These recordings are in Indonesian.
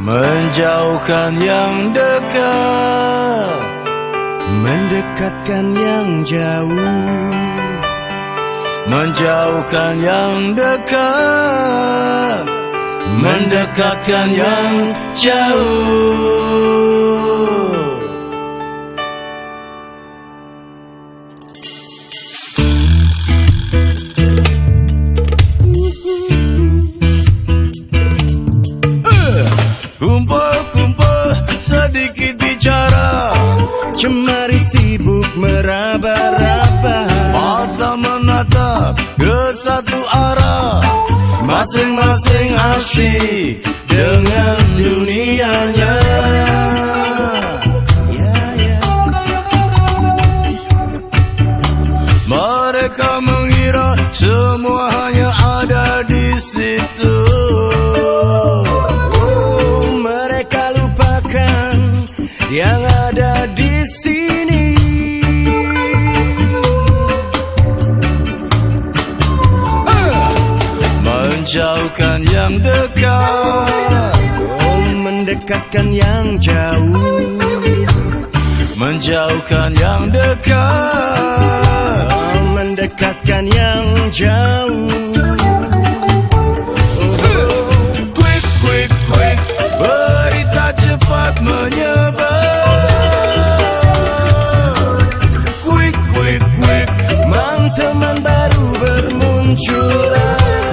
menjauhkan yang dekat, mendekatkan yang jauh, menjauhkan yang dekat, mendekatkan yang jauh. Masing-masing asyik dengan dunianya. Ya ya Mereka mengira semua hanya ada di situ Menjauhkan yang dekat Oh mendekatkan yang jauh Menjauhkan yang dekat Oh mendekatkan yang jauh Quick, quick, quick Berita cepat menyebar Quick, quick, quick Mang teman baru bermunculan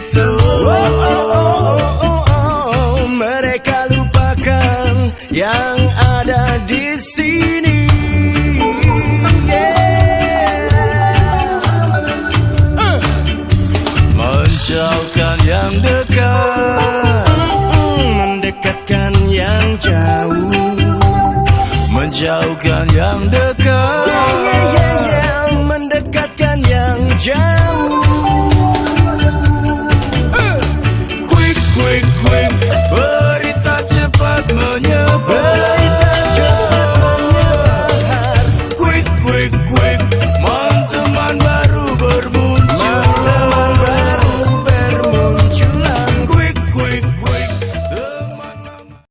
itu. Oh, oh, oh, oh oh Mereka lupakan yang ada di sini. Yeah. uh. Menjauhkan yang dekat. Hmm, mendekatkan yang jauh. Menjauhkan yang dekat. Yeah, yeah, Mendekatkan yang jauh.